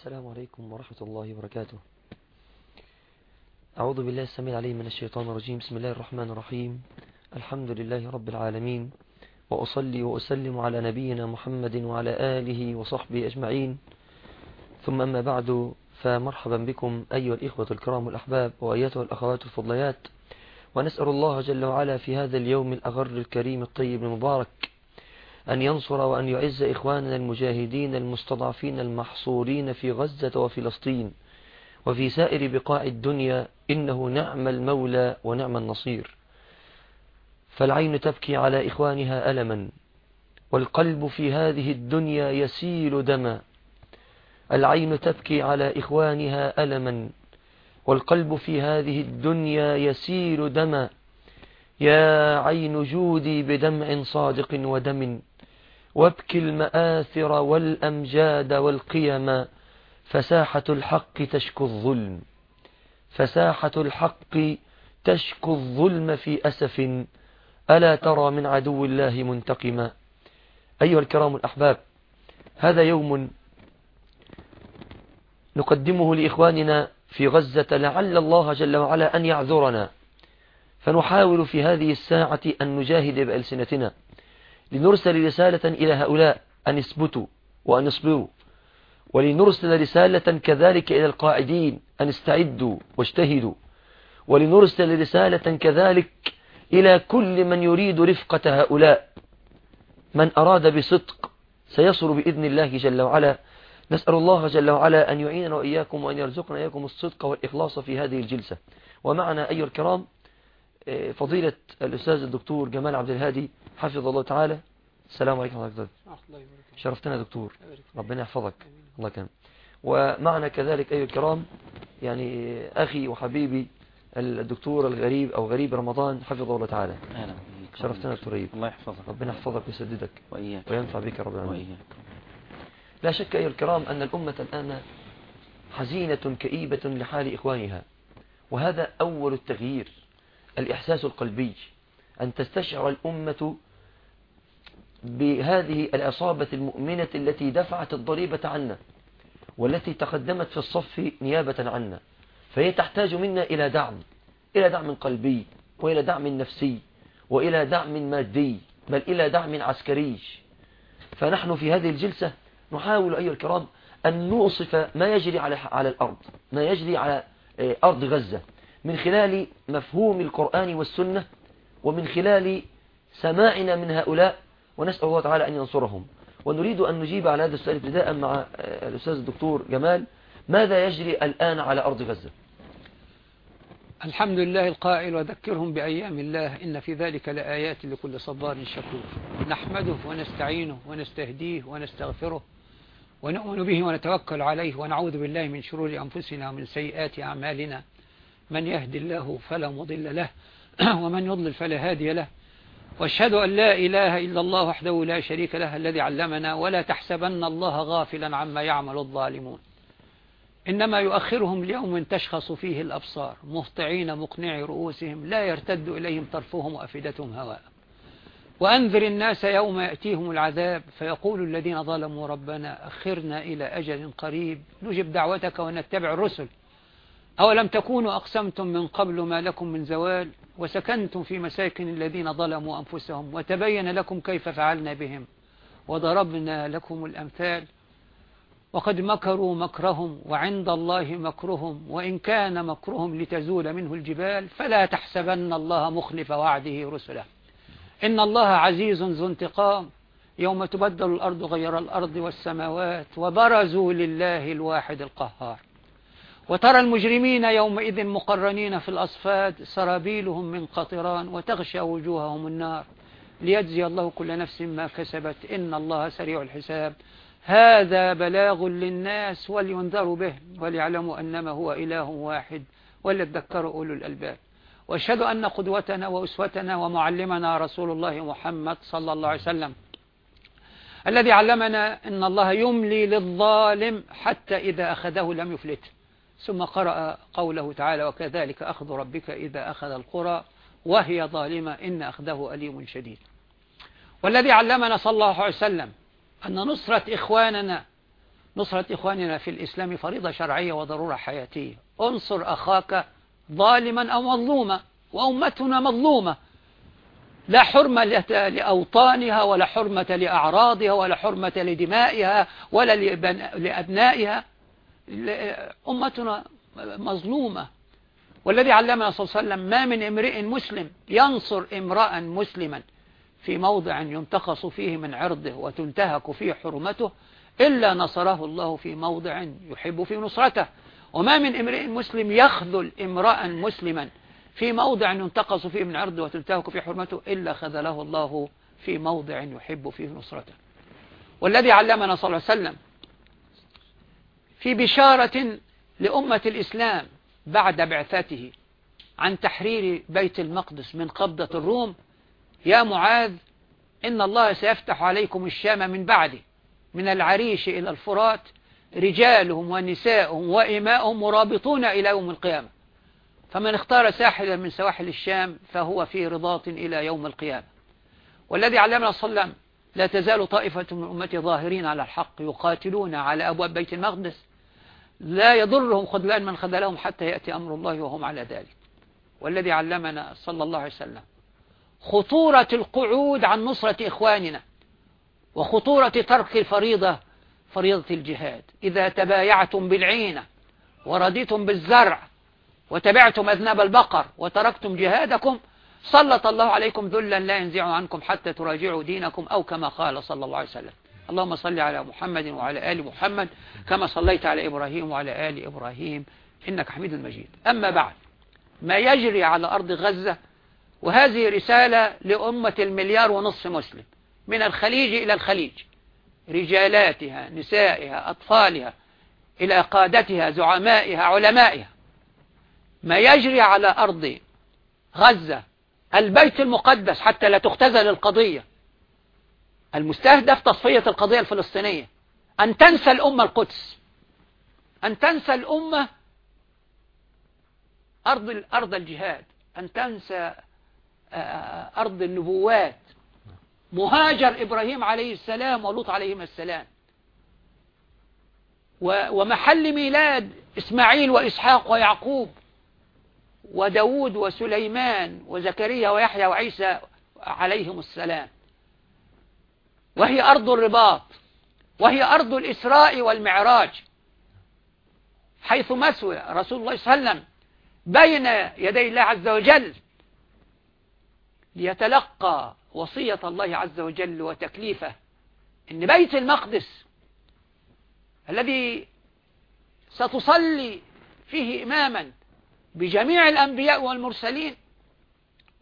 السلام عليكم ورحمة الله وبركاته. أعوذ بالله السميع العليم من الشيطان الرجيم. بسم الله الرحمن الرحيم. الحمد لله رب العالمين. وأصلي وأسلم على نبينا محمد وعلى آله وصحبه أجمعين. ثم أما بعد فمرحبا بكم أيها الإخوة الكرام الأحباب وأيتها الأخوات الفضليات. ونسأل الله جل وعلا في هذا اليوم الأغر الكريم الطيب المبارك أن ينصر وأن يعز إخواننا المجاهدين المستضعفين المحصورين في غزة وفلسطين وفي سائر بقاع الدنيا إنه نعم المولى ونعم النصير. فالعين تبكي على إخوانها ألما والقلب في هذه الدنيا يسيل دما. العين تبكي على إخوانها ألما والقلب في هذه الدنيا يسيل دما. يا عين جودي بدمع صادق ودم. وابكي المآثر والأمجاد والقيم فساحة الحق تشكو الظلم. فساحة الحق تشكو الظلم في أسف. ألا ترى من عدو الله منتقما. أيها الكرام الأحباب هذا يوم نقدمه لإخواننا في غزة لعل الله جل وعلا أن يعذرنا. فنحاول في هذه الساعة أن نجاهد بألسنتنا. لنرسل رسالة إلى هؤلاء أن يثبتوا وأن يصبروا ولنرسل رسالة كذلك إلى القاعدين أن استعدوا واجتهدوا. ولنرسل رسالة كذلك إلى كل من يريد رفقة هؤلاء. من أراد بصدق سيصل بإذن الله جل وعلا. نسأل الله جل وعلا أن يعيننا وإياكم وأن يرزقنا إياكم الصدق والإخلاص في هذه الجلسة. ومعنا أيها الكرام فضيلة الأستاذ الدكتور جمال عبد الهادي حفظ الله تعالى. السلام عليكم ورحمة الله شرفتنا دكتور. ربنا يحفظك. الله كان ومعنا كذلك أيها الكرام يعني أخي وحبيبي الدكتور الغريب أو غريب رمضان حفظه الله تعالى. أهلا شرفتنا دكتور غريب. الله يحفظك. ربنا يحفظك ويسددك وإياك. وينفع بك رب العالمين. وإياك. لا شك أيها الكرام أن الأمة الآن حزينة كئيبة لحال إخوانها وهذا أول التغيير الإحساس القلبي أن تستشعر الأمة بهذه العصابة المؤمنة التي دفعت الضريبة عنا والتي تقدمت في الصف نيابة عنا. فهي تحتاج منا إلى دعم إلى دعم قلبي وإلى دعم نفسي وإلى دعم مادي بل إلى دعم عسكري. فنحن في هذه الجلسة نحاول أيها الكرام أن نوصف ما يجري على على الأرض ما يجري على أرض غزة. من خلال مفهوم القرآن والسنة ومن خلال سماعنا من هؤلاء ونسأل الله تعالى أن ينصرهم. ونريد أن نجيب على هذا السؤال ابتداء مع الأستاذ الدكتور جمال ماذا يجري الآن على أرض غزة؟ الحمد لله القائل وذكرهم بأيام الله إن في ذلك لآيات لكل صبار شكور. نحمده ونستعينه ونستهديه ونستغفره ونؤمن به ونتوكل عليه ونعوذ بالله من شرور أنفسنا ومن سيئات أعمالنا. من يهدي الله فلا مضل له ومن يضلل فلا هادي له. واشهد أن لا إله إلا الله وحده لا شريك له الذي علمنا ولا تحسبن الله غافلا عما يعمل الظالمون. إنما يؤخرهم ليوم تشخص فيه الأبصار مهطعين مقنعي رؤوسهم لا يرتد إليهم طرفهم وأفئدتهم هواء. وأنذر الناس يوم يأتيهم العذاب فيقول الذين ظلموا ربنا أخرنا إلى أجل قريب نجب دعوتك ونتبع الرسل. أولم تكونوا أقسمتم من قبل ما لكم من زوال وسكنتم في مساكن الذين ظلموا أنفسهم وتبين لكم كيف فعلنا بهم وضربنا لكم الأمثال وقد مكروا مكرهم وعند الله مكرهم وإن كان مكرهم لتزول منه الجبال فلا تحسبن الله مخلف وعده رسله إن الله عزيز ذو انتقام يوم تبدل الأرض غير الأرض والسماوات وبرزوا لله الواحد القهار وترى المجرمين يومئذ مقرنين في الأصفاد سرابيلهم من قطران وتغشى وجوههم النار. ليجزي الله كل نفس ما كسبت. إن الله سريع الحساب. هذا بلاغ للناس ولينذروا به وليعلموا أنما هو إله واحد وليذكر أولو الألباب. وأشهد أن قدوتنا وأسوتنا ومعلمنا رسول الله محمد صلى الله عليه وسلم الذي علمنا أن الله يملي للظالم حتى إذا أخذه لم يفلته. ثم قرأ قوله تعالى وكذلك أخذ ربك إذا أخذ القرى وهي ظالمة إن أخذه أليم شديد. والذي علمنا صلى الله عليه وسلم أن نصرة إخواننا نصرة إخواننا في الإسلام فريضة شرعية وضرورة حياتية. انصر أخاك ظالما أو مظلوما وأمتنا مظلومة. لا حرمة لأوطانها ولا حرمة لأعراضها ولا حرمة لدمائها ولا لأبنائها. أمتنا مظلومة. والذي علمنا صلى الله عليه وسلم ما من امرئ مسلم ينصر امرأ مسلما في موضع ينتقص فيه من عرضه وتنتهك فيه حرمته إلا نصره الله في موضع يحب في نصرته. وما من امرئ مسلم يخذل امرأ مسلما في موضع ينتقص فيه من عرضه وتنتهك فيه حرمته إلا خذله الله في موضع يحب فيه نصرته. والذي علمنا صلى الله عليه وسلم في بشارة لأمة الإسلام بعد بعثته عن تحرير بيت المقدس من قبضة الروم. يا معاذ إن الله سيفتح عليكم الشام من بعده من العريش إلى الفرات رجالهم ونساءهم وإماءهم مرابطون إلى يوم القيامة. فمن اختار ساحلا من سواحل الشام فهو في رضاط إلى يوم القيامة. والذي علمنا صلى الله عليه وسلم لا تزال طائفة من أمتي ظاهرين على الحق يقاتلون على أبواب بيت المقدس. لا يضرهم خذلان من خذلهم حتى يأتي أمر الله وهم على ذلك. والذي علمنا صلى الله عليه وسلم خطورة القعود عن نصرة إخواننا وخطورة ترك الفريضة فريضة الجهاد. إذا تبايعتم بالعينة ورديتم بالزرع وتبعتم أذناب البقر وتركتم جهادكم سلط الله عليكم ذلا لا ينزع عنكم حتى تراجعوا دينكم أو كما قال صلى الله عليه وسلم. اللهم صل على محمد وعلى آل محمد كما صليت على إبراهيم وعلى آل إبراهيم. إنك حميد مجيد. أما بعد ما يجري على أرض غزة وهذه رسالة لأمة المليار ونصف مسلم من الخليج إلى الخليج رجالاتها نسائها أطفالها إلى قادتها زعمائها علمائها. ما يجري على أرض غزة البيت المقدس حتى لا تختزل القضية. المستهدف تصفية القضية الفلسطينية. أن تنسى الأمة القدس. أن تنسى الأمة أرض أرض الجهاد. أن تنسى أرض النبوات. مهاجر إبراهيم عليه السلام ولوط عليهما السلام. ومحل ميلاد إسماعيل وإسحاق ويعقوب وداود وسليمان وزكريا ويحيى وعيسى عليهم السلام. وهي أرض الرباط وهي أرض الإسراء والمعراج. حيث مسوى رسول الله صلى الله عليه وسلم بين يدي الله عز وجل ليتلقى وصية الله عز وجل وتكليفه. إن بيت المقدس الذي ستصلي فيه إماما بجميع الأنبياء والمرسلين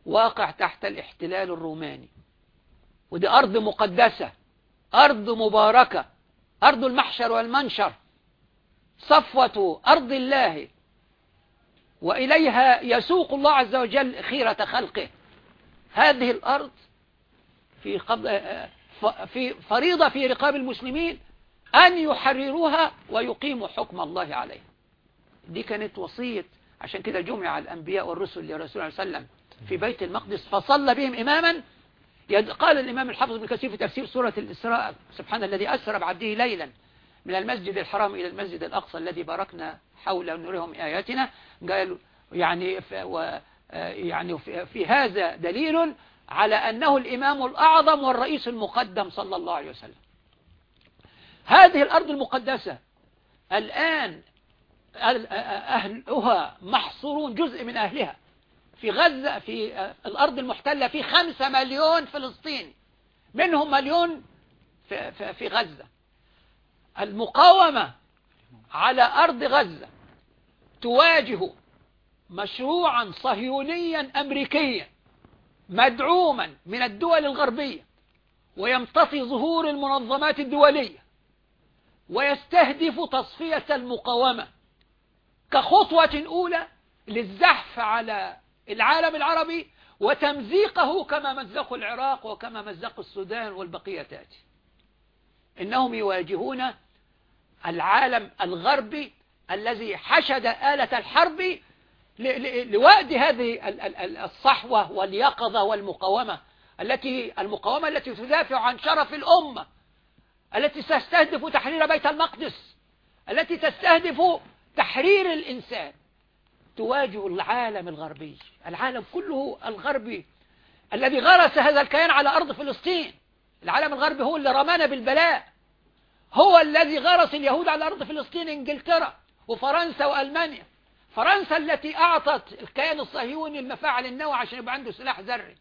واقع تحت الاحتلال الروماني. ودي أرض مقدسة أرض مباركة أرض المحشر والمنشر صفوة أرض الله وإليها يسوق الله عز وجل خيرة خلقه. هذه الأرض في, قبل في فريضة في رقاب المسلمين أن يحرروها ويقيموا حكم الله عليها. دي كانت وصية عشان كده جمع الأنبياء والرسل لرسول الله صلى الله عليه وسلم في بيت المقدس فصلى بهم إماما قال الإمام الحافظ بن كثير في تفسير سورة الإسراء سبحان الذي أسرى بعبده ليلا من المسجد الحرام إلى المسجد الأقصى الذي باركنا حول نورهم آياتنا. قال يعني و يعني في هذا دليل على أنه الإمام الأعظم والرئيس المقدم صلى الله عليه وسلم. هذه الأرض المقدسة الآن أهلها محصورون جزء من أهلها. في غزة في الأرض المحتلة في خمسة مليون فلسطيني منهم مليون في, في, في غزة. المقاومة على أرض غزة تواجه مشروعا صهيونيا أمريكيا مدعوما من الدول الغربية ويمتطي ظهور المنظمات الدولية ويستهدف تصفية المقاومة كخطوة أولى للزحف على العالم العربي وتمزيقه كما مزقوا العراق وكما مزقوا السودان والبقية تأتي. إنهم يواجهون العالم الغربي الذي حشد آلة الحرب لوأد هذه الصحوة واليقظة والمقاومة التي المقاومة التي تدافع عن شرف الأمة التي تستهدف تحرير بيت المقدس التي تستهدف تحرير الإنسان. تواجه العالم الغربي. العالم كله الغربي الذي غرس هذا الكيان على أرض فلسطين. العالم الغربي هو اللي رمانا بالبلاء. هو الذي غرس اليهود على أرض فلسطين إنجلترا وفرنسا وألمانيا. فرنسا التي أعطت الكيان الصهيوني المفاعل النووي عشان يبقى عنده سلاح ذري.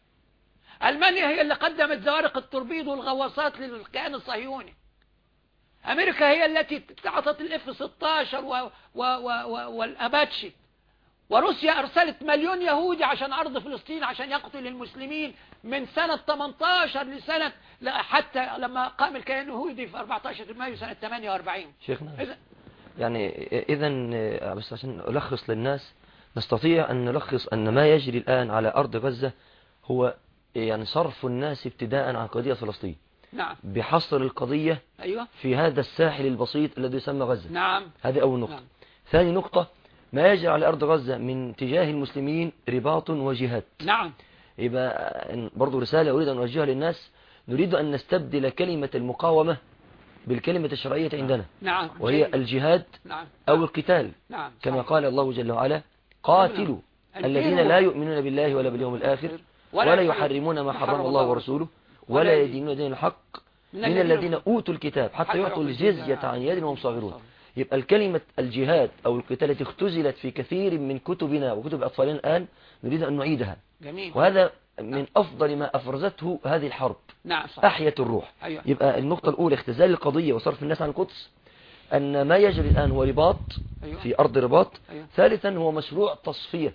ألمانيا هي اللي قدمت زوارق التوربيد والغواصات للكيان الصهيوني. أمريكا هي التي أعطت الاف 16 و... و... و... والأباتشي. وروسيا أرسلت مليون يهودي عشان أرض فلسطين عشان يقتل المسلمين من سنة 18 لسنة حتى لما قام الكيان اليهودي في 14 مايو سنة 48 شيخنا إذن يعني إذا بس عشان ألخص للناس نستطيع أن نلخص أن ما يجري الآن على أرض غزة هو يعني صرف الناس ابتداء عن قضية فلسطين. نعم. بحصر القضية أيوة. في هذا الساحل البسيط الذي يسمى غزة. نعم. هذه أول نقطة. نعم. ثاني نقطة ما يجري على أرض غزة من تجاه المسلمين رباط وجهاد. نعم. يبقى برضو رسالة أريد أن أوجهها للناس. نريد أن نستبدل كلمة المقاومة بالكلمة الشرعية عندنا. نعم. وهي جيد. الجهاد نعم. أو القتال. نعم. كما. قال الله جل وعلا قاتلوا الذين لا يؤمنون بالله ولا باليوم الآخر ولا يحرمون ما حرم الله ورسوله ولا يدينون دين الحق من الذين أوتوا الكتاب حتى يعطوا الجزية عن يد وهم صاغرون. يبقى الكلمة الجهاد أو القتال التي اختزلت في كثير من كتبنا وكتب أطفالنا الآن نريد أن نعيدها. جميل. وهذا من أفضل ما أفرزته هذه الحرب. نعم صح أحيت الروح. أيوة. يبقى النقطة الأولى اختزال القضية وصرف الناس عن القدس أن ما يجري الآن هو رباط أيوة. في أرض رباط. أيوة. ثالثا هو مشروع تصفية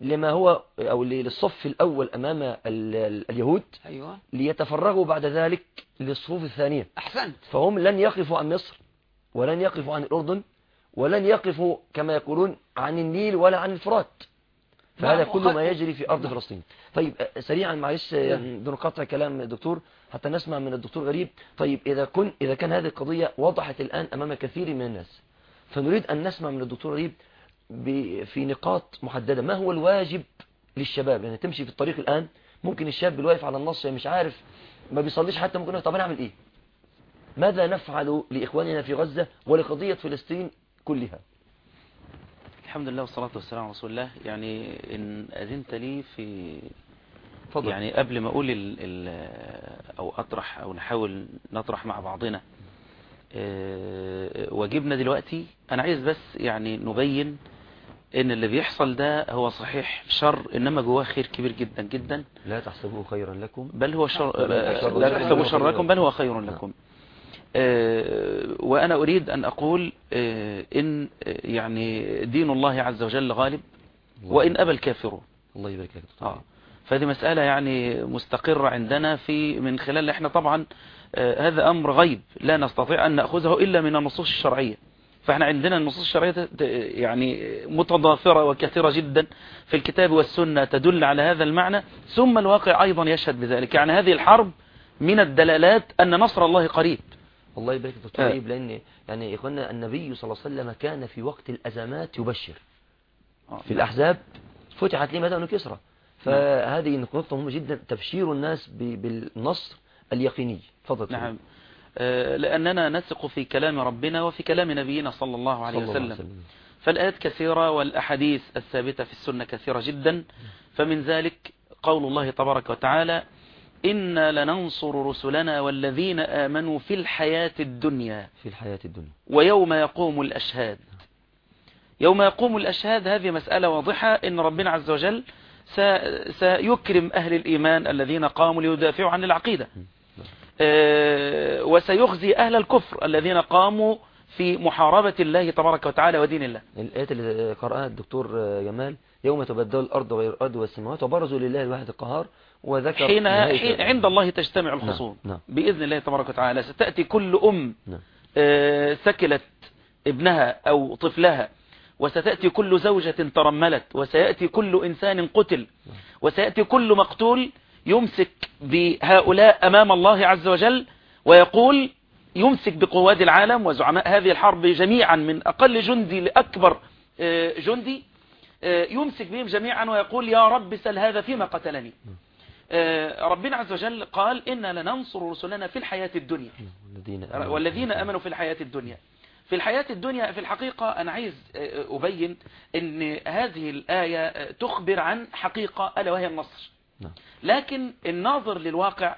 لما هو أو للصف الأول أمام ال- ال- اليهود. أيوة. ليتفرغوا بعد ذلك للصفوف الثانية. أحسنت. فهم لن يقفوا عن مصر. ولن يقفوا عن الأردن ولن يقفوا كما يقولون عن النيل ولا عن الفرات. فهذا نعم، كل ما يجري في أرض. فلسطين. طيب سريعا معلش نعم. دون قطع كلام الدكتور حتى نسمع من الدكتور غريب. طيب إذا كن إذا كان هذه القضية وضحت الآن أمام كثير من الناس فنريد أن نسمع من الدكتور غريب في نقاط محددة. ما هو الواجب للشباب؟ يعني تمشي في الطريق الآن ممكن الشاب اللي واقف على النص مش عارف ما بيصليش حتى ممكن طب أنا أعمل إيه؟ ماذا نفعل لإخواننا في غزة ولقضية فلسطين كلها؟ الحمد لله والصلاة والسلام على رسول الله. يعني إن أذنت لي في فضل. يعني قبل ما أقول ال ال أو أطرح أو نحاول نطرح مع بعضنا آه، واجبنا دلوقتي أنا عايز بس يعني نبين إن اللي بيحصل ده هو صحيح شر إنما جواه خير كبير جدا جدا. لا تحسبوه خيرا لكم. بل هو شر لا لكم. شر لكم بل هو خير لكم. آه، وأنا أريد أن أقول آه، إن آه، يعني دين الله عز وجل غالب وإن أبى الكافرون. الله يبارك لك. آه. فهذه مسألة يعني مستقرة عندنا في من خلال إحنا طبعا آه، هذا أمر غيب لا نستطيع أن نأخذه إلا من النصوص الشرعية. فإحنا عندنا النصوص الشرعية يعني متضافرة وكثيرة جدا في الكتاب والسنة تدل على هذا المعنى. ثم الواقع أيضا يشهد بذلك. يعني هذه الحرب من الدلالات أن نصر الله قريب. الله يبارك لك دكتور آه. غريب لأن يعني يا إخوانا النبي صلى الله عليه وسلم كان في وقت الأزمات يبشر. آه. في الأحزاب فتحت لي مدن كسرى. فهذه نقطة مهمة جدا تبشير الناس بالنصر اليقيني. تفضل. نعم. آه، لأننا نثق في كلام ربنا وفي كلام نبينا صلى الله عليه صلى الله وسلم. وسلم. فالآيات كثيرة والأحاديث الثابتة في السنة كثيرة جدا. فمن ذلك قول الله تبارك وتعالى إنا لننصر رسلنا والذين آمنوا في الحياة الدنيا في الحياة الدنيا. ويوم يقوم الأشهاد. يوم يقوم الأشهاد هذه مسألة واضحة. إن ربنا عز وجل سيكرم أهل الإيمان الذين قاموا ليدافعوا عن العقيدة. آه، وسيخزي أهل الكفر الذين قاموا في محاربة الله تبارك وتعالى ودين الله. الآيات اللي قرأها الدكتور جمال يوم تبدل الأرض غير الأرض والسماوات وبرزوا لله الواحد القهار. وذكر حين عند الله تجتمع الخصوم. نعم. بإذن الله تبارك وتعالى ستأتي كل أم نعم. آه، سكلت ابنها أو طفلها وستأتي كل زوجة ترملت وسيأتي كل إنسان قتل وسيأتي كل مقتول يمسك بهؤلاء أمام الله عز وجل ويقول يمسك بقواد العالم وزعماء هذه الحرب جميعا من أقل جندي لأكبر آه، جندي آه، يمسك بهم جميعا ويقول يا رب سل هذا فيما قتلني. آه، ربنا عز وجل قال إنا لننصر رسلنا في الحياة الدنيا. والذين والذين أمنوا في الحياة الدنيا. في الحياة الدنيا في الحقيقة أنا عايز آه، أبين أن هذه الآية آه، تخبر عن حقيقة ألا وهي النصر. نعم. لكن الناظر للواقع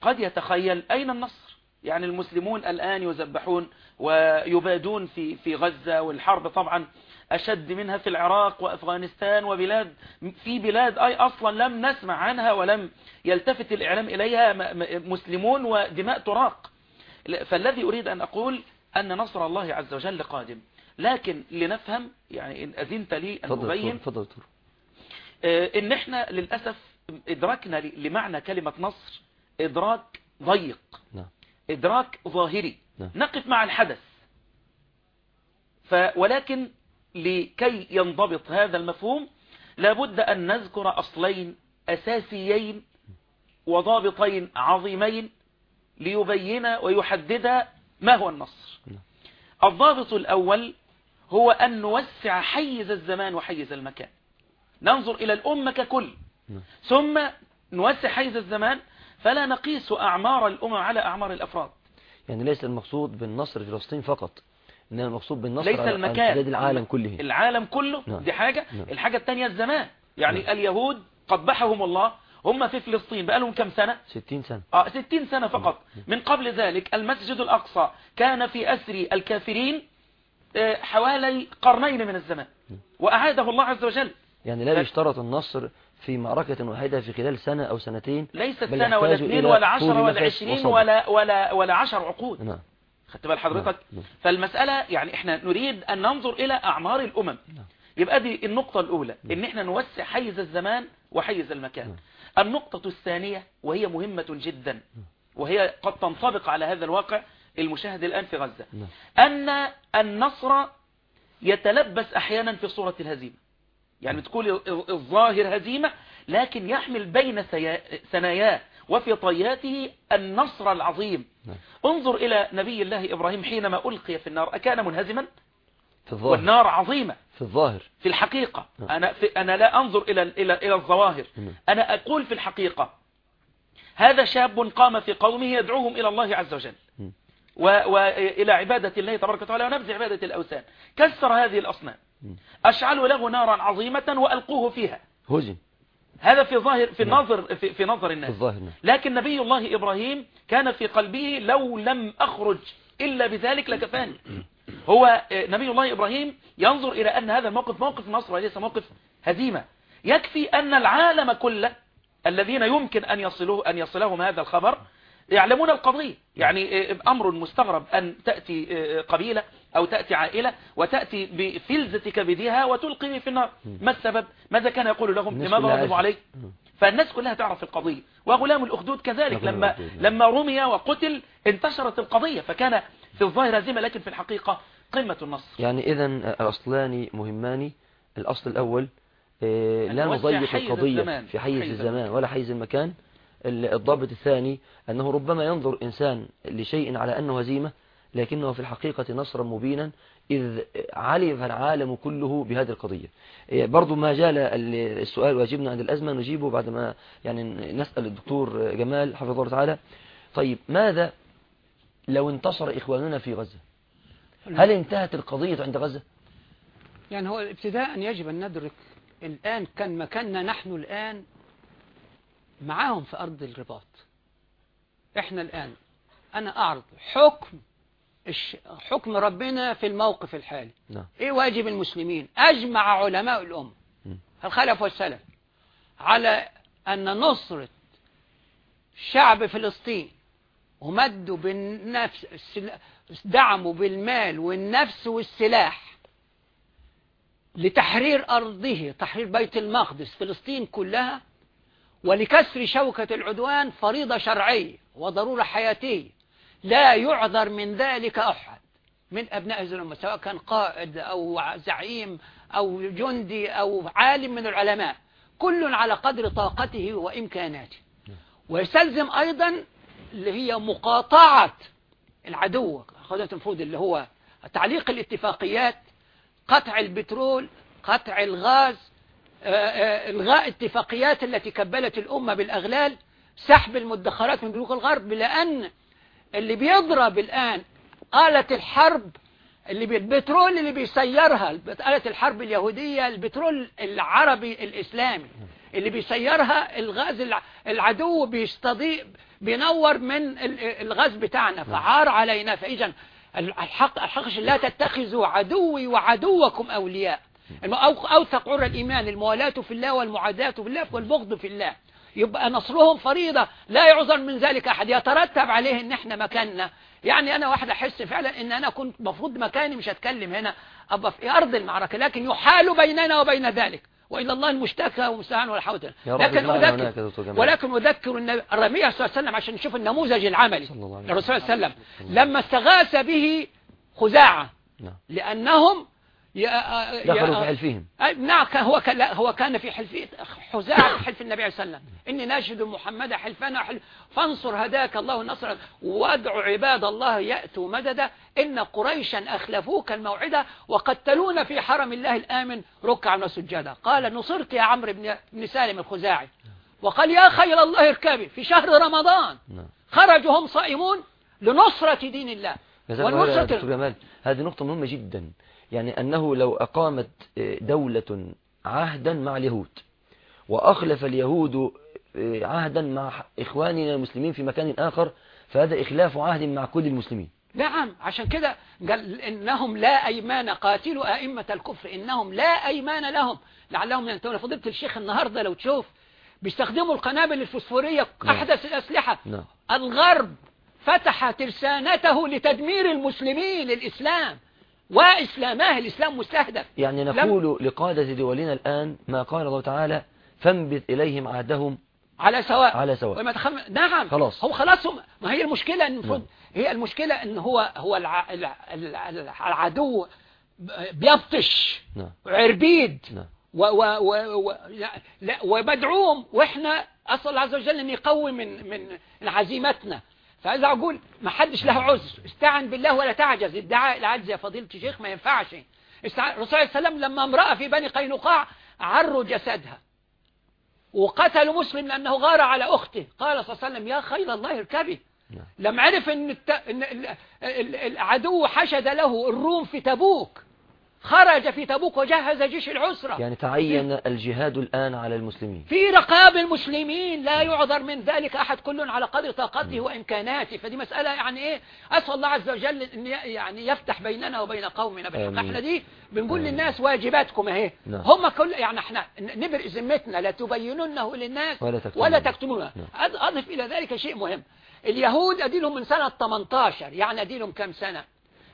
قد يتخيل أين النصر. يعني المسلمون الآن يذبحون ويبادون في في غزة والحرب طبعا أشد منها في العراق وأفغانستان وبلاد في بلاد أي أصلا لم نسمع عنها ولم يلتفت الإعلام إليها مسلمون ودماء تراق. فالذي أريد أن أقول أن نصر الله عز وجل قادم. لكن لنفهم يعني إن أذنت لي أن أبين تفضل دكتور آه، إن إحنا للأسف إدراكنا ل- لمعنى كلمة نصر إدراك ضيق. نعم. إدراك ظاهري. نعم. نقف مع الحدث. ف ولكن لكي ينضبط هذا المفهوم لابد أن نذكر أصلين أساسيين وضابطين عظيمين ليبين ويحدد ما هو النصر. نعم. الضابط الأول هو أن نوسع حيز الزمان وحيز المكان. ننظر إلى الأمة ككل. نعم. ثم نوسع حيز الزمان فلا نقيس أعمار الأمم على أعمار الأفراد. يعني ليس المقصود بالنصر فلسطين فقط. إنما المقصود بالنصر ليس على المكان. العالم كله. العالم كله. نعم. دي حاجة. نعم. الحاجة التانية الزمان. يعني نعم. اليهود قبحهم الله. هم في فلسطين. بقالهم كم سنة؟ 60 سنة. آه 60 سنة فقط. من قبل ذلك المسجد الأقصى كان في أسر الكافرين آه، حوالي قرنين من الزمان. وأعاده الله عز وجل. يعني لا يشترط النصر في معركة واحدة في خلال سنة أو سنتين ليست سنة ولا اثنين ولا عشرة ولا عشرين. ولا, ولا, ولا عشر عقود. نعم. خدت بال حضرتك نعم. فالمسألة يعني إحنا نريد أن ننظر إلى أعمار الأمم نعم. يبقى دي النقطة الأولى إن إحنا نوسع حيز الزمان وحيز المكان نعم. النقطة الثانية وهي مهمة جدا وهي قد تنطبق على هذا الواقع المشاهد الآن في غزة نعم. أن النصر يتلبس أحيانا في صورة الهزيمة يعني تقول ال- الظاهر هزيمة لكن يحمل بين ثناياه وفي طياته النصر العظيم نعم. انظر إلى نبي الله إبراهيم حينما ألقي في النار أكان منهزما؟ في الظاهر. والنار عظيمة. في الظاهر. في الحقيقة. نعم. أنا, في أنا لا أنظر إلى إلى إلى الظواهر. نعم. أنا أقول في الحقيقة هذا شاب قام في قومه يدعوهم إلى الله عز وجل. و- وإلى عبادة الله تبارك وتعالى ونبذ عبادة الأوثان. كسر هذه الأصنام. مم. أشعلوا له نارا عظيمة وألقوه فيها. هزم. هذا في ظاهر في نعم. النظر في, في نظر في الناس الظاهر نعم. لكن نبي الله إبراهيم كان في قلبه لو لم أخرج إلا بذلك لكفاني. هو آه، نبي الله إبراهيم ينظر إلى أن هذا الموقف موقف نصر وليس موقف هزيمة. يكفي أن العالم كله الذين يمكن أن يصلوه أن يصلهم هذا الخبر يعلمون القضية. يعني آه، أمر مستغرب أن تأتي آه، قبيلة أو تأتي عائلة وتأتي بفلزة كبدها وتلقي في النار. ما السبب؟ ماذا كان يقول لهم؟ لماذا غضبوا. عليه. فالناس كلها تعرف القضية. وغلام الأخدود كذلك لما نعم. لما رمي وقتل انتشرت القضية فكان في الظاهر هزيمة لكن في الحقيقة قمة النصر. يعني إذا الأصلان مهمان الأصل الأول آه، لا نضيق القضية الزمان. في حيز حيز الزمان. ولا حيز المكان. ال- الضابط الثاني أنه ربما ينظر إنسان لشيء على أنه هزيمة لكنه في الحقيقة نصرا مبينا إذ علم العالم كله بهذه القضية. آه، برضو ما جال ال- السؤال واجبنا عند الأزمة نجيبه بعد ما يعني نسأل الدكتور جمال حفظه الله تعالى. طيب ماذا لو انتصر إخواننا في غزة؟ هل انتهت القضية عند غزة؟ يعني هو ابتداء يجب أن ندرك الآن كان مكاننا نحن الآن معاهم في أرض الرباط. إحنا الآن أنا أعرض حكم. حكم ربنا في الموقف الحالي. نعم. إيه واجب المسلمين؟ أجمع علماء الأمة. الخلف والسلف. على أن نصرة شعب فلسطين ومدوا بالنفس دعموا بالمال والنفس والسلاح لتحرير أرضه تحرير بيت المقدس. فلسطين كلها ولكسر شوكة العدوان فريضة شرعية وضرورة حياتية. لا يعذر من ذلك أحد. من أبناء هذه الأمة سواء كان قائد أو زعيم أو جندي أو عالم من العلماء كل على قدر طاقته وإمكاناته. ويستلزم أيضا اللي هي مقاطعة العدو خذت المفروض اللي هو تعليق الاتفاقيات قطع البترول قطع الغاز آه، آه، إلغاء اتفاقيات التي كبلت الأمة بالأغلال سحب المدخرات من بنوك الغرب لأن اللي بيضرب الآن آلة الحرب اللي البترول اللي بيسيرها آلة الحرب اليهودية البترول العربي الإسلامي اللي بيسيرها الغاز الع- العدو بيستضيء بينور من ال- الغاز بتاعنا فعار علينا فإذا الحق الحق لا تتخذوا عدوي وعدوكم أولياء. أوثق عرى الإيمان الموالاة في الله والمعاداة في الله والبغض في الله. يبقى نصرهم فريضة. لا يعذر من ذلك أحد. يترتب عليه إن إحنا مكاننا. يعني أنا واحد أحس فعلا إن أنا كنت مفروض مكاني مش هتكلم هنا. أبقى في أرض المعركة. لكن يحال بيننا وبين ذلك. وإلى الله المشتكى والمستعان ولا حول يا رب لكن أذكر. ولكن أذكر النبي الرمية صلى الله عليه وسلم عشان نشوف النموذج العملي. للرسول صلى الله عليه وسلم لما استغاث به خزاعة. نعم. لأنهم دخلوا ي- في حلفهم أي نعم هو هو كان في حلف حزاع في حلف النبي عليه وسلم إني ناشد محمد حلفنا حلف فانصر هداك الله نصرا. وادع عباد الله يأتوا مددا. إن قريشا أخلفوك الموعدة وقتلون في حرم الله الآمن ركعا وسجدا قال نصرت يا عمرو بن بن سالم الخزاعي. وقال يا خيل الله اركبي في شهر رمضان. نعم. خرجوا هم صائمون لنصرة دين الله. ونصرة هذه نقطة مهمة جدا. يعني أنه لو أقامت آه، دولة عهدا مع اليهود وأخلف اليهود آه، عهدا مع إخواننا المسلمين في مكان آخر فهذا إخلاف عهد مع كل المسلمين. نعم عشان كده قال إنهم لا أيمان قاتلوا أئمة الكفر إنهم لا أيمان لهم. لعلهم ينتهون. فضيلة الشيخ النهاردة لو تشوف بيستخدموا القنابل الفسفورية نعم. أحدث الأسلحة. نعم. الغرب فتح ترسانته لتدمير المسلمين الإسلام. وإسلاماه الإسلام مستهدف. يعني نقول لقادة دولنا الآن ما قال الله تعالى فانبت إليهم عهدهم على سواء. على سواء. وما تخم... نعم. خلاص. هو خلاص هم... ما هي المشكلة المفروض نعم. هي المشكلة إن هو هو الع... الع... الع... العدو بيبطش نعم. عربيد نعم. و و و و لا لا ومدعوم. وإحنا اسال الله عز وجل يقوي من من عزيمتنا. فعايز أقول ما حدش له عذر. استعن بالله ولا تعجز. ادعاء العجز يا فضيلة الشيخ ما ينفعش. استع... الرسول عليه وسلم لما امرأة في بني قينقاع عروا جسدها. وقتلوا مسلم لأنه غار على أخته. قال صلى الله عليه وسلم يا خيل الله اركبي نعم. لما عرف إن, الت... إن ال- ال- العدو حشد له الروم في تبوك. خرج في تبوك وجهز جيش العسرة يعني تعين الجهاد الآن على المسلمين في رقاب المسلمين لا يعذر من ذلك أحد كل على قدر طاقته وإمكاناته فدي مسألة يعني إيه أسأل الله عز وجل أن يعني يفتح بيننا وبين قومنا بالحق. إحنا دي بنقول آمين. للناس واجباتكم أهي نعم. هم كل يعني إحنا نبرئ ذمتنا لا تبيننه للناس ولا تكتمونه. ولا تكتمونه نعم. أض- أضف إلى ذلك شيء مهم اليهود أديلهم من سنة 18 يعني أديلهم كم سنة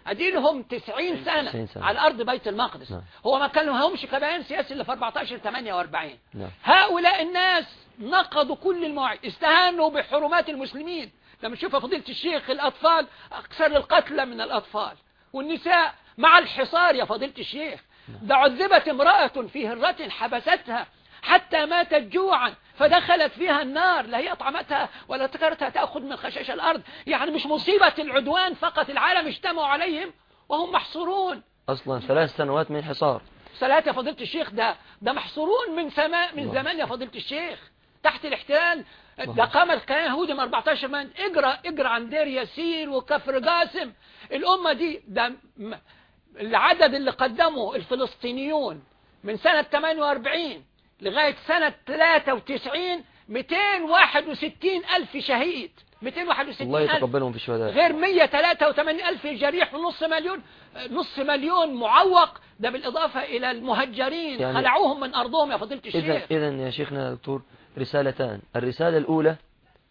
أديلهم 90 سنة, 90 سنة. على أرض بيت المقدس. نعم. هو ما كان لهمش كبيان سياسي إلا في 14 48 نعم. هؤلاء الناس نقضوا كل المواعيد استهانوا بحرمات المسلمين. لما نشوف فضيلة الشيخ الأطفال أكثر القتلى من الأطفال. والنساء مع الحصار يا فضيلة الشيخ. ده عذبت امرأة في هرة حبستها حتى ماتت جوعا. فدخلت فيها النار لا هي أطعمتها ولا تكرتها تأخذ من خشاش الأرض. يعني مش مصيبة العدوان فقط العالم اجتمعوا عليهم وهم محصورون. أصلا ثلاث سنوات من حصار. صلاة يا فضيلة الشيخ ده ده محصورون من سماء من. زمان يا فضيلة الشيخ. تحت الاحتلال. ده قام الكيان اليهودي من 14 من اجرى اجرى عن دير ياسين وكفر قاسم. الأمة دي ده العدد اللي قدمه الفلسطينيون من سنة 48 لغاية سنة 93 261 ألف شهيد. 261 الله يتقبلهم في الشهداء غير 183 ألف جريح ونص مليون نص مليون معوق. ده بالإضافة إلى المهجرين. يعني- خلعوهم من أرضهم يا فضيلة الشيخ. إذا يا شيخنا يا دكتور رسالتان. الرسالة الأولى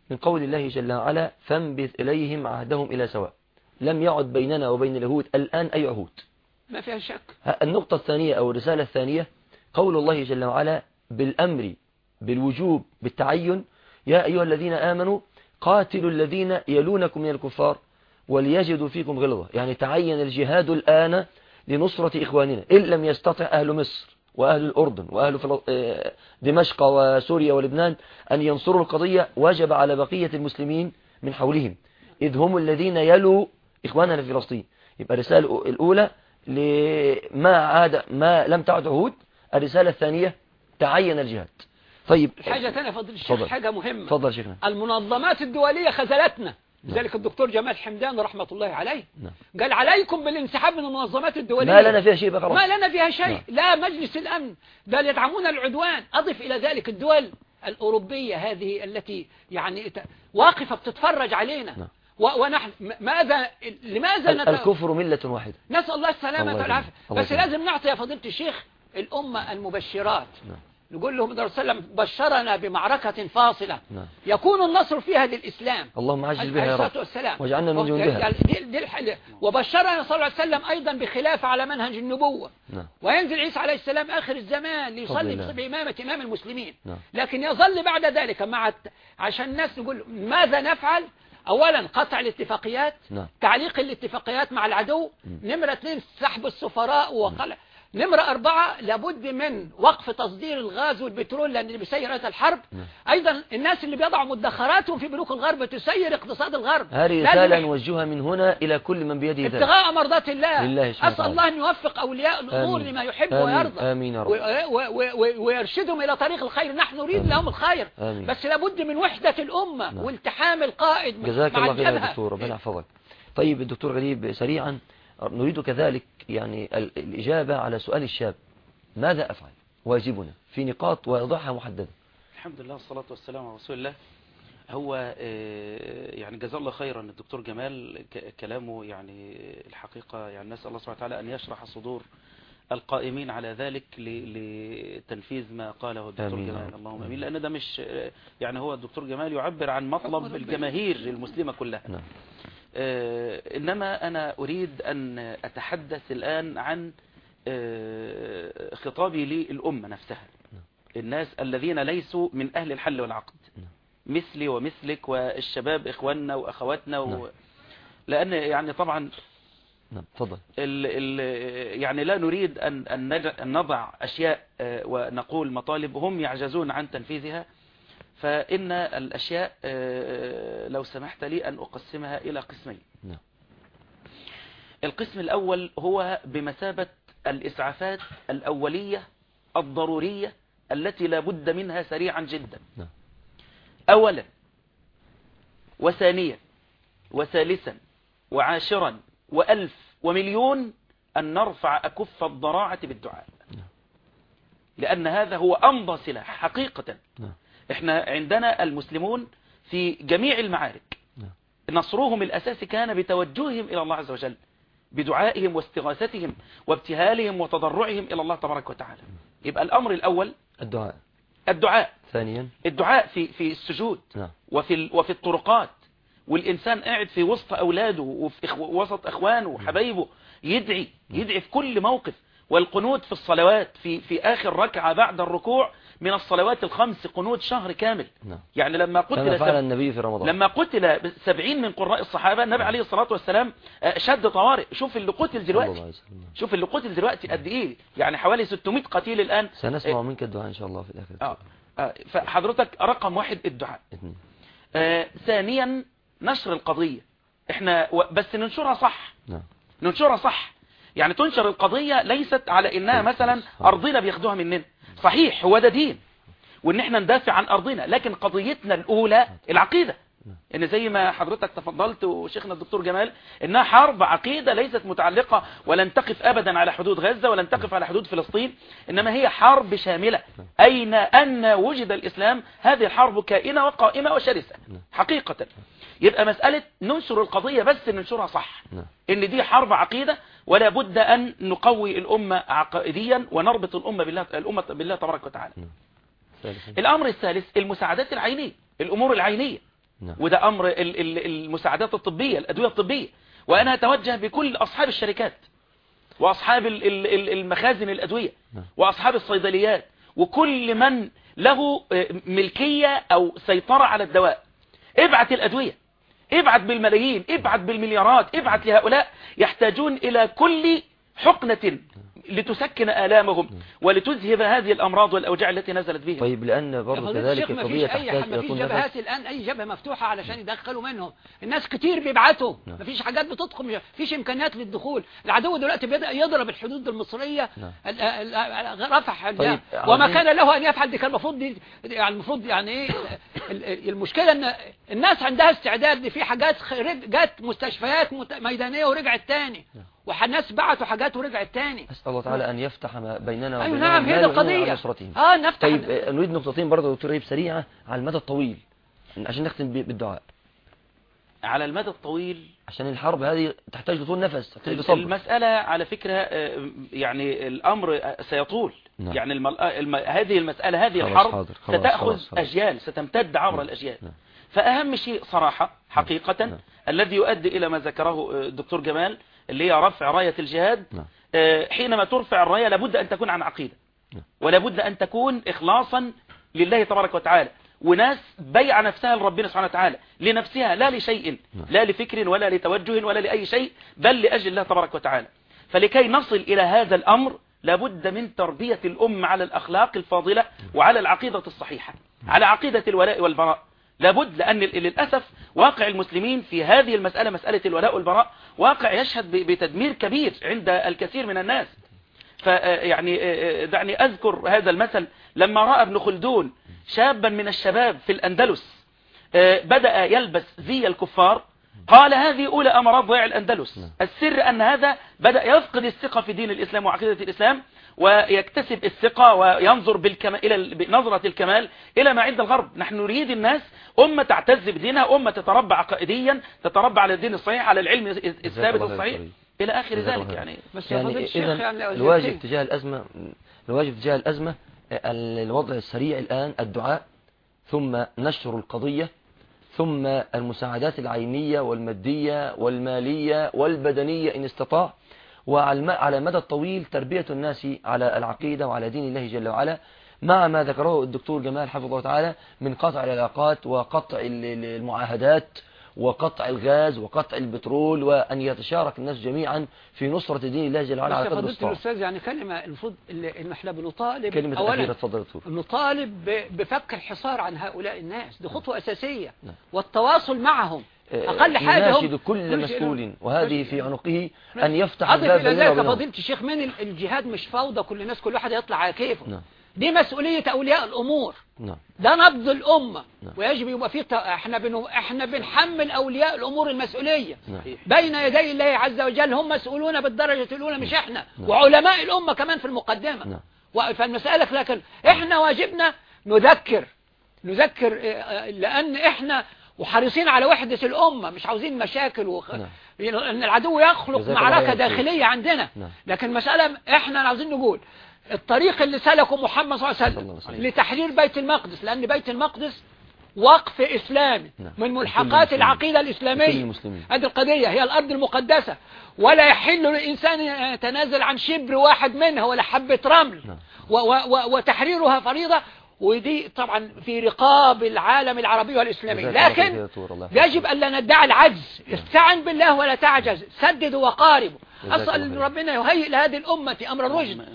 من قول الله جل وعلا فانبث إليهم عهدهم إلى سواء. لم يعد بيننا وبين اليهود الآن أي عهود. ما فيها شك. النقطة الثانية أو الرسالة الثانية قول الله جل وعلا بالأمر بالوجوب بالتعين. يا أيها الذين آمنوا قاتلوا الذين يلونكم من الكفار وليجدوا فيكم غلظة. يعني تعين الجهاد الآن لنصرة إخواننا. إن لم يستطع أهل مصر وأهل الأردن وأهل آه، دمشق وسوريا ولبنان أن ينصروا القضية وجب على بقية المسلمين من حولهم. إذ هم الذين يلوا إخواننا في فلسطين. يبقى الرسالة الأولى لما عاد ما لم تعد عهود الرسالة الثانية تعين الجهاد طيب حاجة ثانية فضل الشيخ اتفضل. حاجة مهمة تفضل شيخنا المنظمات الدولية خذلتنا لذلك الدكتور جمال حمدان رحمة الله عليه نعم. قال عليكم بالانسحاب من المنظمات الدولية ما لنا فيها شيء بقى خلاص ما لنا فيها شيء نعم. لا مجلس الأمن بل يدعمون العدوان أضف إلى ذلك الدول الأوروبية هذه التي يعني واقفة بتتفرج علينا نعم. ونحن ماذا لماذا نت... الكفر ملة واحدة نسأل الله السلامة والعافية. الله بس. لازم نعطي يا فضيلة الشيخ الأمة المبشرات نعم. نقول لهم الرسول صلى الله عليه وسلم بشرنا بمعركة فاصلة. نعم. يكون النصر فيها للإسلام. اللهم عجل بها يا رب. واجعلنا من جندها. وبشرنا صلى الله عليه وسلم أيضا بخلافة على منهج النبوة. نعم. وينزل عيسى عليه السلام آخر الزمان ليصلي. بإمامة إمام المسلمين. نعم. لكن يظل بعد ذلك مع الت- عشان الناس نقول ماذا نفعل؟ أولا قطع الاتفاقيات نعم. تعليق الاتفاقيات مع العدو. نمرة اثنين سحب السفراء وقلع نمرة أربعة لابد من وقف تصدير الغاز والبترول لأن اللي بيسير هذا الحرب أيضا الناس اللي بيضعوا مدخراتهم في بنوك الغرب تسير اقتصاد الغرب هذه رسالة نوجهها من هنا إلى كل من بيده ذلك ابتغاء مرضات الله لله أسأل. الله أن يوفق أولياء الأمور آمين. لما يحب آمين. ويرضى آمين يا رب. و- و- و- ويرشدهم إلى طريق الخير نحن نريد آمين. لهم الخير آمين. بس لابد من وحدة الأمة نعم. والتحام القائد جزاك الله خير يا. دكتور ربنا يحفظك طيب الدكتور غريب سريعا نريد كذلك يعني ال- الإجابة على سؤال الشاب. ماذا أفعل؟ واجبنا في نقاط ويضعها محددة الحمد لله والصلاة والسلام على رسول الله. هو آه، يعني جزاه الله خيرا الدكتور جمال. كلامه يعني الحقيقة يعني نسأل الله سبحانه وتعالى أن يشرح صدور القائمين على ذلك ل- لتنفيذ ما قاله الدكتور آمين. يا جمال. اللهم آمين. لأن ده مش آه، يعني هو الدكتور جمال يعبر عن مطلب الجماهير المسلمة كلها. نعم. إنما أنا أريد أن أتحدث الآن عن آه، خطابي للأمة نفسها. الناس الذين ليسوا من أهل الحل والعقد. مثلي ومثلك والشباب إخواننا وأخواتنا و... نعم. لأن يعني طبعا نعم تفضل. ال ال يعني لا نريد أن, أن نضع أشياء آه، ونقول مطالب هم يعجزون عن تنفيذها. فإن الأشياء آه، لو سمحت لي أن أقسمها إلى قسمين. نعم. القسم الأول هو بمثابة الإسعافات الأولية الضرورية التي لا بد منها سريعا جدا. نعم. أولا وثانيا وثالثا وعاشرا وألف ومليون أن نرفع أكف الضراعة بالدعاء. لأن هذا هو أمضى سلاح حقيقة. نعم. إحنا عندنا المسلمون في جميع المعارك. نعم. نصرهم الأساسي كان بتوجههم إلى الله عز وجل بدعائهم واستغاثتهم وابتهالهم وتضرعهم إلى الله تبارك وتعالى. يبقى الأمر الأول الدعاء. الدعاء. ثانيا. الدعاء في في السجود نعم. وفي ال- وفي الطرقات. والإنسان قاعد في وسط أولاده وفي إخو وسط أخوانه وحبايبه يدعي يدعي في كل موقف. والقنوت في الصلوات في في آخر ركعة بعد الركوع من الصلوات الخمس قنوت شهر كامل. نعم. يعني لما قتل فعل سب- النبي في رمضان. لما قتل سبعين من قراء الصحابة النبي عليه الصلاة والسلام آه، شد طوارئ. شوف اللي قتل دلوقتي. وسلم. شوف اللي قتل دلوقتي قد إيه. يعني حوالي 600 قتيل الآن. سنسمع منك الدعاء إن شاء الله في الآخر. آه. آه. فحضرتك رقم واحد الدعاء. آه. ثانيا نشر القضية. إحنا و... بس ننشرها صح. نعم. ننشرها صح. يعني تنشر القضية ليست على إنها طيب، مثلا آه. أرضنا بياخدوها مننا. صحيح هو ده دين. وإن إحنا ندافع عن أرضنا لكن قضيتنا الأولى العقيدة. ان زي ما حضرتك تفضلت وشيخنا الدكتور جمال إنها حرب عقيدة ليست متعلقة ولن تقف ابدا على حدود غزة ولن تقف على حدود فلسطين إنما هي حرب شاملة. أين أن وجد الإسلام هذه الحرب كائنة وقائمة وشرسة حقيقة. يبقى مسألة ننشر القضية بس ننشرها صح. نعم. إن دي حرب عقيدة ولا بد أن نقوي الأمة عقائديا ونربط الأمة بالله الأمة بالله تبارك وتعالى. ثالثا. الأمر الثالث المساعدات العينية الأمور العينية. نعم. وده أمر ال- ال- المساعدات الطبية الأدوية الطبية. وأنا أتوجه بكل أصحاب الشركات وأصحاب ال- ال- ال- المخازن الأدوية نعم. وأصحاب الصيدليات وكل من له آه، ملكية أو سيطرة على الدواء. ابعت الأدوية. ابعت بالملايين ابعت بالمليارات ابعت لهؤلاء. يحتاجون إلى كل حقنة. لتسكن آلامهم ولتذهب هذه الأمراض والأوجاع التي نزلت بهم. طيب لأن برضه كذلك القضية فيش أي تحتاج ما فيش يكون جبهات الآن أي جبهة مفتوحة علشان يدخلوا منهم. الناس كتير بيبعتوا. نعم. ما فيش حاجات بتدخل ما فيش إمكانيات للدخول. العدو دلوقتي بدأ يضرب الحدود المصرية نعم. ال- ال- ال- رفح طيب، وما كان له أن يفعل دي كان المفروض دي يعني المفروض يعني إيه ال- ال- المشكلة إن الناس عندها استعداد في حاجات جت مستشفيات ميدانية ورجعت تاني. والناس بعتوا حاجات ورجعت تاني أسأل الله تعالى أن يفتح ما بيننا أيوة وبينهم نعم هي القضية آه نفتح طيب آه، نريد نقطتين برضه يا دكتور ريب سريعة على المدى الطويل عشان نختم ب- بالدعاء على المدى الطويل عشان الحرب هذه تحتاج لطول نفس تحتاج لصبر المسألة على فكرة آه، يعني الأمر آه، سيطول نعم. يعني الم... الم... هذه المسألة هذه خلاص الحرب حاضر، خلاص، ستأخذ خلاص، خلاص. أجيال ستمتد عبر نعم. الأجيال نعم. فأهم شيء صراحة حقيقة نعم. الذي يؤدي إلى ما ذكره آه، الدكتور جمال اللي هي رفع راية الجهاد نعم. آه، حينما ترفع الراية لابد أن تكون عن عقيدة نعم. ولابد أن تكون إخلاصا لله تبارك وتعالى وناس بيع نفسها لربنا سبحانه وتعالى لنفسها لا لشيء نعم. لا لفكر ولا لتوجه ولا لأي شيء بل لأجل الله تبارك وتعالى فلكي نصل إلى هذا الأمر لابد من تربية الأم على الأخلاق الفاضلة وعلى العقيدة الصحيحة على عقيدة الولاء والبراء لابد لأن للأسف واقع المسلمين في هذه المسألة مسألة الولاء والبراء واقع يشهد بتدمير كبير عند الكثير من الناس. فيعني دعني أذكر هذا المثل. لما رأى ابن خلدون شابا من الشباب في الأندلس آه، بدأ يلبس زي الكفار قال هذه أولى أمراض ضياع الأندلس. نعم. السر أن هذا بدأ يفقد الثقة في دين الإسلام وعقيدة الإسلام ويكتسب الثقة وينظر بالكمال إلى بنظرة الكمال إلى ما عند الغرب نحن نريد الناس أمة تعتز بدينها أمة تتربى عقائديا تتربى على الدين الصحيح على العلم الثابت الصحيح. إلى آخر ذلك يعني يعني إذا يعني لو الواجب. تجاه الأزمة الواجب تجاه الأزمة ال- الوضع السريع الآن الدعاء ثم نشر القضية ثم المساعدات العينية والمادية والمالية والبدنية إن استطاع وعلى الم- على المدى الطويل تربية الناس على العقيدة وعلى دين الله جل وعلا مع ما ذكره الدكتور جمال حفظه الله تعالى من قطع العلاقات وقطع ال- ال- المعاهدات وقطع الغاز وقطع البترول وأن يتشارك الناس جميعا في نصرة دين الله جل وعلا على قدر المستطاع. الأستاذ يعني كلمة المفروض إن إحنا بنطالب كلمة أولا الأخيرة تفضل يا دكتور. نطالب بفك الحصار عن هؤلاء الناس دي خطوة أساسية نعم. والتواصل معهم. أقل حاجة هم يناشد كل مسؤول. وهذه في عنقه أن يفتح أضف الباب إلى بيننا ذلك وبينهم. فضيلة الشيخ من ال- الجهاد مش فوضى كل الناس كل واحد يطلع على كيفه. نعم. دي مسؤولية أولياء الأمور. نعم. ده نبض الأمة. نعم. ويجب يبقى فيه إحنا بن... إحنا بنحمل أولياء الأمور المسؤولية. نعم. بين يدي الله عز وجل هم مسؤولون بالدرجة الأولى مش إحنا. نعم. وعلماء الأمة كمان في المقدمة. نعم. و- فالمسألة لكن إحنا واجبنا نذكر. نذكر آه، آه، لأن إحنا وحريصين على وحدة الأمة مش عاوزين مشاكل وخ... نعم. ان العدو يخلق معركة خير. داخلية عندنا نعم. لكن المسألة إحنا عاوزين نقول الطريق اللي سلكه محمد صلى الله عليه وسلم. لتحرير بيت المقدس لأن بيت المقدس وقف إسلامي نعم. من ملحقات. العقيدة الإسلامية. هذه القضية هي الأرض المقدسة ولا يحل للإنسان أن يتنازل عن شبر واحد منها ولا حبة رمل نعم. وتحريرها فريضة ودي طبعا في رقاب العالم العربي والإسلامي. لكن. يجب ألا ندعي العجز. استعن بالله ولا تعجز. سددوا وقاربوا جزاك أسأل أن. ربنا يهيئ لهذه الأمة أمر الرشد.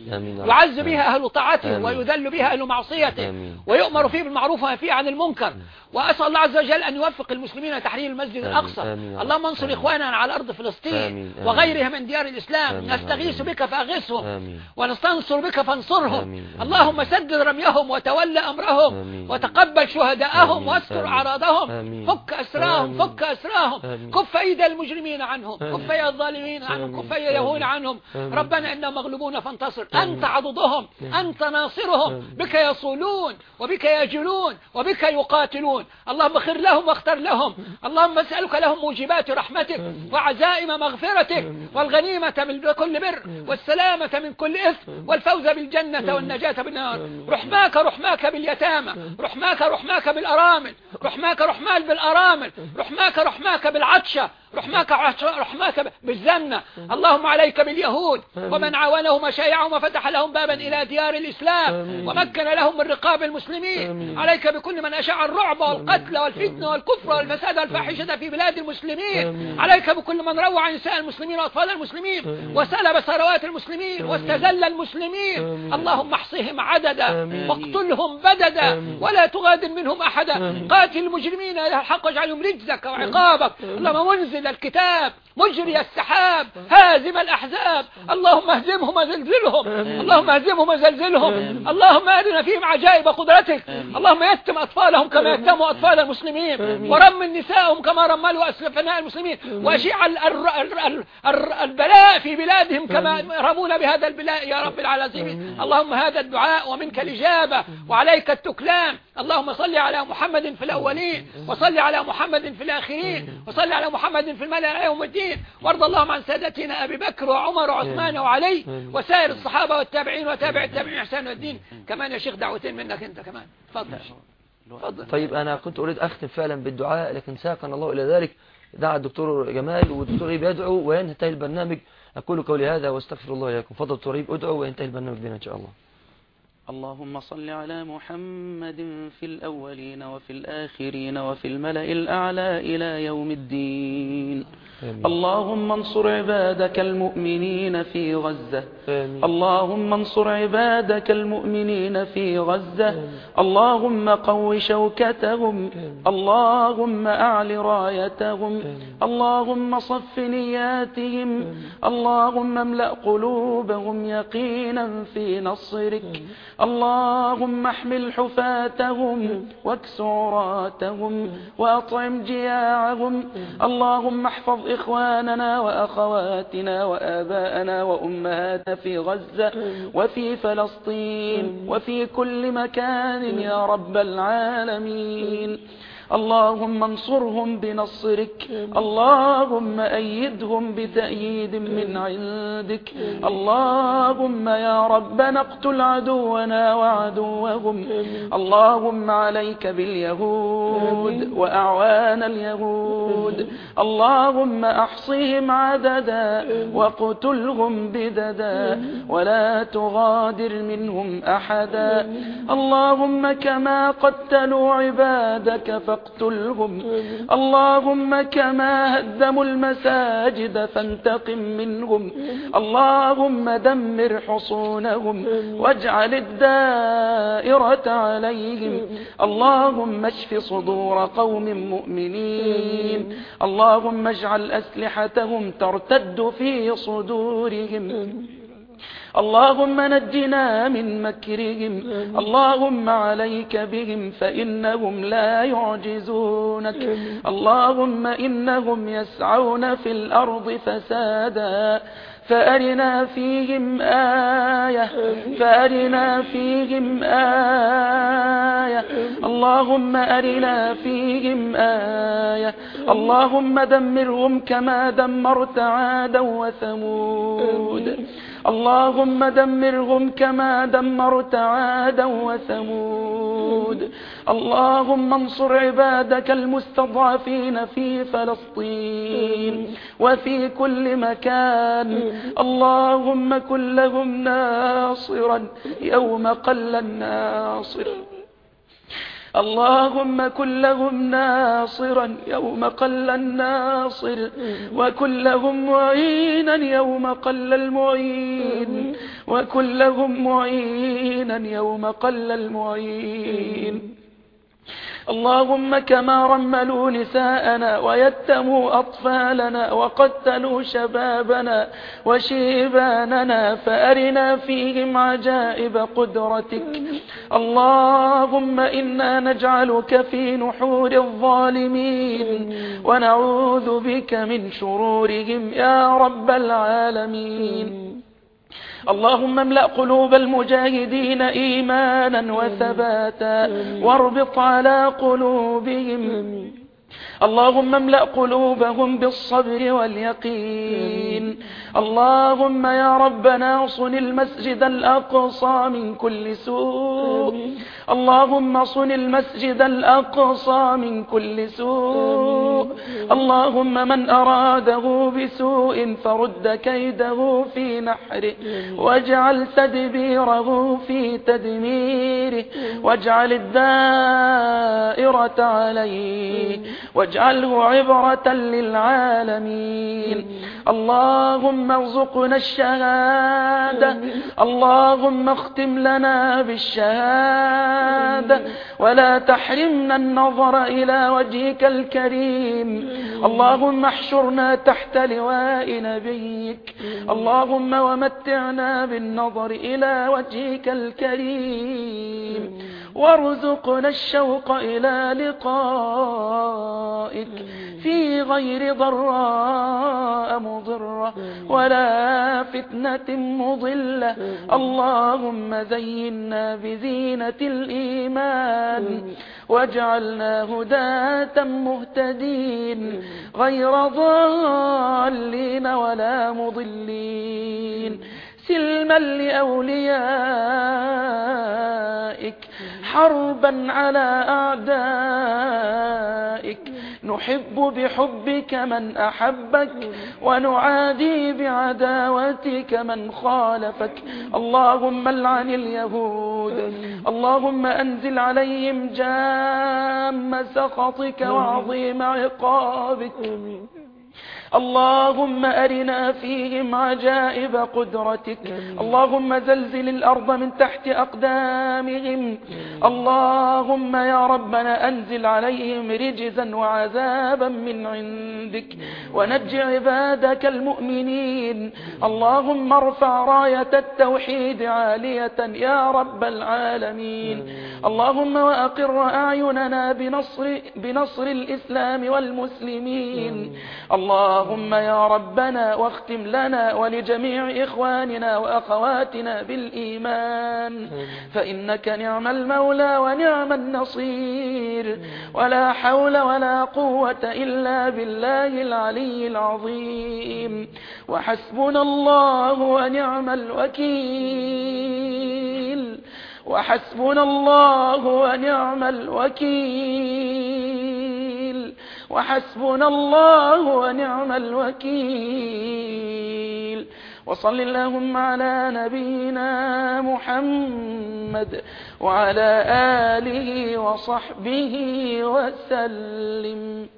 يعز بها أهل طاعته. ويذل بها أهل معصيته. ويؤمر فيه بالمعروف وينفي عن المنكر. وأسأل الله عز وجل أن يوفق المسلمين لتحرير المسجد. الأقصى. اللهم انصر. إخواننا على أرض فلسطين آمين. آمين. وغيرها من ديار الإسلام آمين. نستغيث. بك فأغثهم. ونستنصر بك فانصرهم. اللهم سدد رميهم وتولى أمرهم آمين. وتقبل شهداءهم. واستر. أعراضهم. فك أسراهم. فك أسراهم. كف أيدي المجرمين عنهم. كف أيدي الظالمين عنهم. كف أيدي اليهود. عنهم. ربنا إنا مغلوبون فانتصر. أنت عضدهم. أنت ناصرهم. بك يصولون وبك يجلون وبك يقاتلون اللهم اغفر لهم واختر لهم. اللهم اسألك لهم موجبات رحمتك وعزائم مغفرتك والغنيمة من كل بر والسلامة من كل إثم والفوز بالجنة والنجاة بالنار. رحماك رحماك باليتامى. رحماك رحماك بالأرامل. رحماك رحماك بالأرامل. رحماك رحماك بالعطشة. رحماك رحماك بالزمنة اللهم عليك باليهود. ومن عاونهم وشايعهم وفتح لهم بابا إلى ديار الإسلام. ومكن لهم من رقاب المسلمين. عليك بكل من أشاع الرعب والقتل والفتنة والكفر والفساد والفاحشة في بلاد المسلمين. عليك بكل من روع نساء المسلمين وأطفال المسلمين. وسلب ثروات المسلمين. واستذل المسلمين. اللهم احصهم عددا. واقتلهم بددا. ولا تغادر منهم أحدا. قاتل المجرمين. إلى الحق واجعلهم رجزك وعقابك. اللهم منزل الكتاب. مجري السحاب هازم الأحزاب. اللهم اهزمهم وزلزلهم. اللهم اهزمهم وزلزلهم. اللهم أرنا فيهم عجائب قدرتك. اللهم يتم أطفالهم كما يتموا أطفال المسلمين. ورمل نساءهم كما رملوا أسفناء المسلمين. وأشيع البلاء في بلادهم كما رمونا بهذا البلاء يا رب العالمين. اللهم هذا الدعاء ومنك الإجابة. وعليك التكلام. اللهم صل على محمد في الأولين. وصل على محمد في الآخرين. وصل على محمد في الملأ يوم الدين. وارض اللهم عن سادتنا أبي بكر وعمر وعثمان وعلي وسائر الصحابة والتابعين وتابع التابعين إحسان والدين كمان يا شيخ دعوتين منك أنت كمان. تفضل. تفضل. طيب أنا كنت أريد أختم فعلا بالدعاء لكن ساقنا الله إلى ذلك. دعا الدكتور جمال والدكتور إيب يدعو وينتهي البرنامج. أقول قولي هذا واستغفر الله لكم فضل دكتور إيب أدعو وينتهي البرنامج بنا إن شاء الله. اللهم صل على محمد في الأولين وفي الآخرين وفي الملأ الأعلى إلى يوم الدين آمين. اللهم انصر عبادك المؤمنين في غزة آمين. اللهم انصر عبادك المؤمنين في غزة آمين. اللهم قو شوكتهم آمين. اللهم أعل رايتهم آمين. اللهم صف نياتهم آمين. اللهم املأ قلوبهم يقينا في نصرك آمين. اللهم احمل حفاتهم واكس عراتهم وأطعم جياعهم. اللهم احفظ إخواننا وأخواتنا وآباءنا وأمهاتنا في غزة وفي فلسطين وفي كل مكان يا رب العالمين. اللهم انصرهم بنصرك. اللهم أيدهم بتأييد من عندك. اللهم يا رب نقتل عدونا وعدوهم. اللهم عليك باليهود وأعوان اليهود. اللهم أحصهم عددا وقتلهم بددا. ولا تغادر منهم أحدا. اللهم كما قتلوا عبادك فقتلوا فاقتلهم. اللهم كما هدموا المساجد فانتقم منهم. اللهم دمر حصونهم واجعل الدائرة عليهم. اللهم اشف صدور قوم مؤمنين. اللهم اجعل أسلحتهم ترتد في صدورهم. اللهم نجنا من مكرهم اللهم عليك بهم فإنهم لا يعجزونك. اللهم إنهم يسعون في الأرض فسادا فأرنا فيهم آية فأرنا فيهم آية. اللهم أرنا فيهم آية. اللهم دمرهم كما دمرت عادا وثمود. اللهم دمرهم كما دمرت عادا وثمود. اللهم انصر عبادك المستضعفين في فلسطين وفي كل مكان. اللهم كن لهم ناصرا يوم قل الناصر. اللهم كن لهم ناصرا يوم قل الناصر وكن لهم معينا يوم قل المعين وكن لهم معينا يوم قل المعين. اللهم كما رملوا نساءنا ويتموا أطفالنا وقتلوا شبابنا وشيباننا فأرنا فيهم عجائب قدرتك. اللهم إنا نجعلك في نحور الظالمين ونعوذ بك من شرورهم يا رب العالمين. اللهم املأ قلوب المجاهدين إيمانا وثباتا واربط على قلوبهم اللهم املأ قلوبهم بالصبر واليقين. اللهم يا ربنا صن المسجد الأقصى من كل سوء. اللهم صن المسجد الأقصى من كل سوء. اللهم من أراده بسوء فرد كيده في نحره. واجعل تدبيره في تدميره. واجعل الدائرة عليه. واجعله عبرة للعالمين. اللهم ارزقنا الشهادة. اللهم اختم لنا بالشهادة. ولا تحرمنا النظر إلى وجهك الكريم. اللهم احشرنا تحت لواء نبيك. اللهم ومتعنا بالنظر إلى وجهك الكريم. وارزقنا الشوق إلى لقائك في غير ضراء مضرة ولا فتنة مضلة. اللهم زينا بزينة الإيمان واجعلنا هداة مهتدين. غير ضالين ولا مضلين. سلما لأوليائك حربا على أعدائك. نحب بحبك من أحبك ونعادي بعداوتك من خالفك. اللهم العن اليهود. اللهم أنزل عليهم جام سخطك وعظيم عقابك. اللهم أرنا فيهم عجائب قدرتك. اللهم زلزل الأرض من تحت أقدامهم. اللهم يا ربنا أنزل عليهم رجزا وعذابا من عندك. ونج عبادك المؤمنين. اللهم ارفع راية التوحيد عالية يا رب العالمين. اللهم وأقر أعيننا بنصر, بنصر الإسلام والمسلمين. اللهم يا ربنا واختم لنا ولجميع إخواننا وأخواتنا بالإيمان. فإنك نعم المولى ونعم النصير. ولا حول ولا قوة إلا بالله العلي العظيم. وحسبنا الله ونعم الوكيل. وحسبنا الله ونعم الوكيل. وحسبنا الله ونعم الوكيل. وصل اللهم على نبينا محمد وعلى آله وصحبه وسلم.